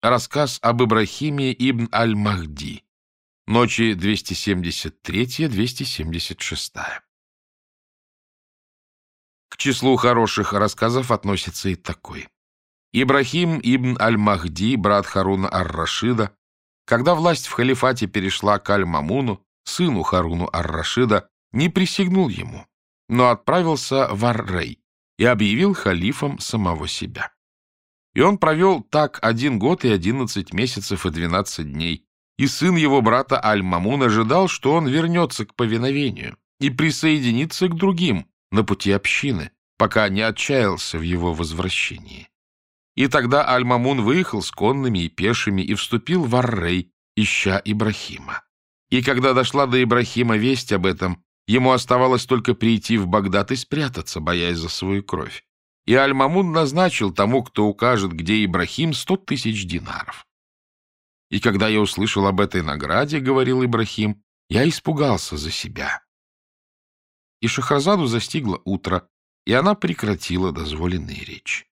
Рассказ об Ибрахиме ибн аль-Махди. Ночи 273-276. К числу хороших рассказов относится и такой. Ибрахим ибн аль-Махди, брат Харуна ар-Рашида, когда власть в халифате перешла к аль-Мамуну, сыну Харуну ар-Рашида, не присягнул ему, но отправился в Ар-Рей и объявил халифом самого себя. И он провел так один год и одиннадцать месяцев и двенадцать дней. И сын его брата Аль-Мамун ожидал, что он вернется к повиновению и присоединится к другим на пути общины, пока не отчаялся в его возвращении. И тогда Аль-Мамун выехал с конными и пешими и вступил в Аррей, ища Ибрахима. И когда дошла до Ибрахима весть об этом, ему оставалось только прийти в Багдад и спрятаться, боясь за свою кровь и Аль-Мамун назначил тому, кто укажет, где Ибрахим, сто тысяч динаров. И когда я услышал об этой награде, — говорил Ибрахим, — я испугался за себя. И Шахразаду застигло утро, и она прекратила дозволенные речи.